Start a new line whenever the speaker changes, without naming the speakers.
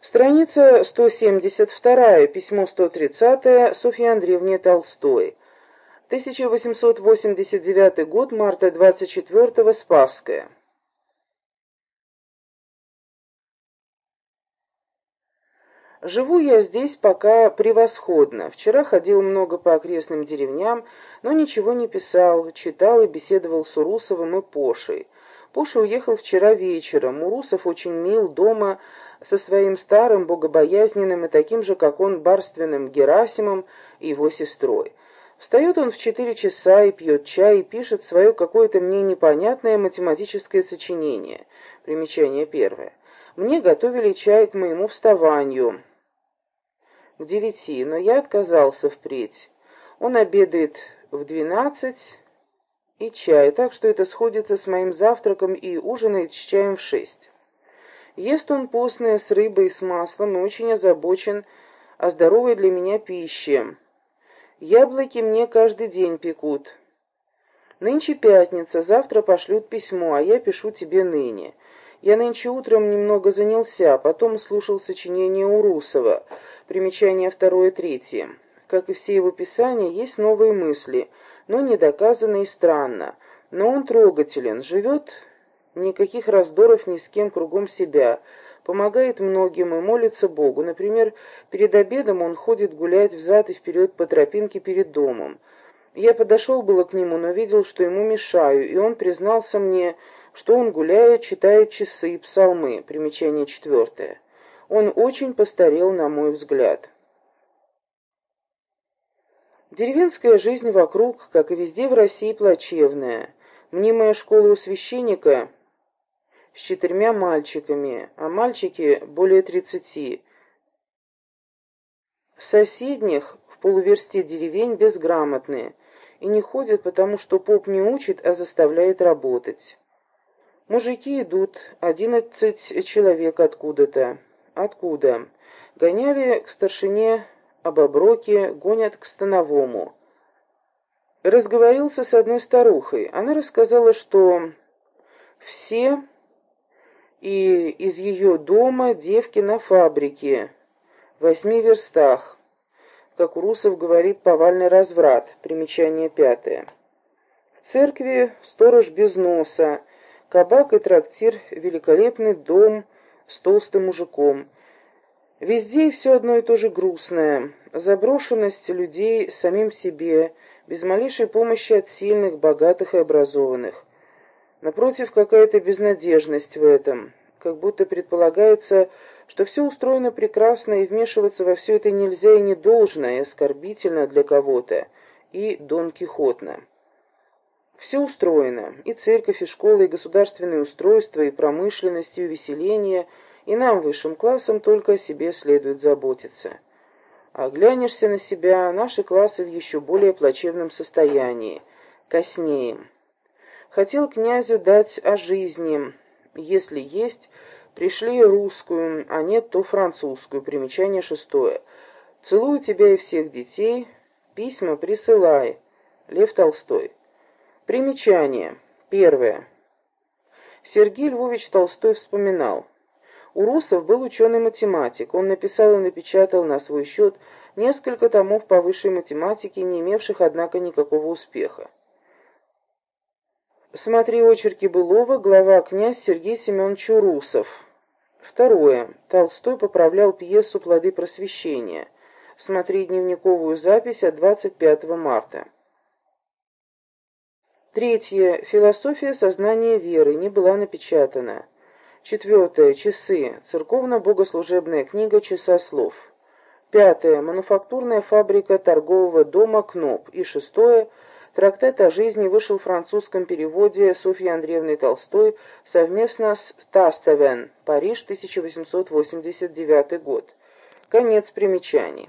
Страница 172, письмо 130 Софье Андреевне Толстой. 1889 год, марта 24 Спасская. Живу я здесь пока превосходно. Вчера ходил много по окрестным деревням, но ничего не писал, читал и беседовал с Урусовым и Пошей. Поша уехал вчера вечером. Урусов очень мил дома со своим старым, богобоязненным и таким же, как он, барственным Герасимом и его сестрой. Встает он в четыре часа и пьет чай, и пишет свое какое-то мне непонятное математическое сочинение. Примечание первое. Мне готовили чай к моему вставанию к девяти, но я отказался впредь. Он обедает в двенадцать и чай, так что это сходится с моим завтраком и ужинает с чаем в шесть. Ест он постное с рыбой и с маслом и очень озабочен о здоровой для меня пище. Яблоки мне каждый день пекут. Нынче пятница, завтра пошлют письмо, а я пишу тебе ныне. Я нынче утром немного занялся, потом слушал сочинение Урусова, примечания второе третье. Как и все его писания, есть новые мысли, но недоказанно и странно. Но он трогателен, живет никаких раздоров ни с кем кругом себя, помогает многим и молится Богу. Например, перед обедом он ходит гулять взад и вперед по тропинке перед домом. Я подошел было к нему, но видел, что ему мешаю, и он признался мне, что он, гуляет, читает часы и псалмы. Примечание четвертое. Он очень постарел, на мой взгляд. Деревенская жизнь вокруг, как и везде в России, плачевная. Мнимая школа у священника с четырьмя мальчиками, а мальчики более тридцати. Соседних в полуверсте деревень безграмотные и не ходят, потому что поп не учит, а заставляет работать. Мужики идут, одиннадцать человек откуда-то. Откуда? Гоняли к старшине об оброке, гонят к становому. Разговорился с одной старухой. Она рассказала, что все и из ее дома девки на фабрике, в восьми верстах. Как Урусов говорит, повальный разврат. Примечание пятое. В церкви сторож без носа, Кабак и трактир, великолепный дом с толстым мужиком. Везде все одно и то же грустное. Заброшенность людей самим себе, без малейшей помощи от сильных, богатых и образованных. Напротив, какая-то безнадежность в этом. Как будто предполагается, что все устроено прекрасно, и вмешиваться во все это нельзя и не должно, и оскорбительно для кого-то, и Дон Кихотно. Все устроено, и церковь, и школа, и государственные устройства, и промышленность, и увеселение, и нам, высшим классам, только о себе следует заботиться. А глянешься на себя, наши классы в еще более плачевном состоянии, коснеем. Хотел князю дать о жизни, если есть, пришли русскую, а нет, то французскую, примечание шестое. Целую тебя и всех детей, письма присылай. Лев Толстой. Примечание. Первое. Сергей Львович Толстой вспоминал. Урусов был ученый-математик. Он написал и напечатал на свой счет несколько томов по высшей математике, не имевших, однако, никакого успеха. Смотри очерки Былова, глава князь Сергей Семенович Урусов. Второе. Толстой поправлял пьесу «Плоды просвещения». Смотри дневниковую запись от 25 марта. Третье. Философия сознания веры не была напечатана. Четвертое. Часы. Церковно-богослужебная книга «Часа слов». Пятое. Мануфактурная фабрика торгового дома «Кноп». И шестое. Трактат о жизни вышел в французском переводе Софьи Андреевны Толстой совместно с Тастевен, Париж, 1889 год. Конец примечаний.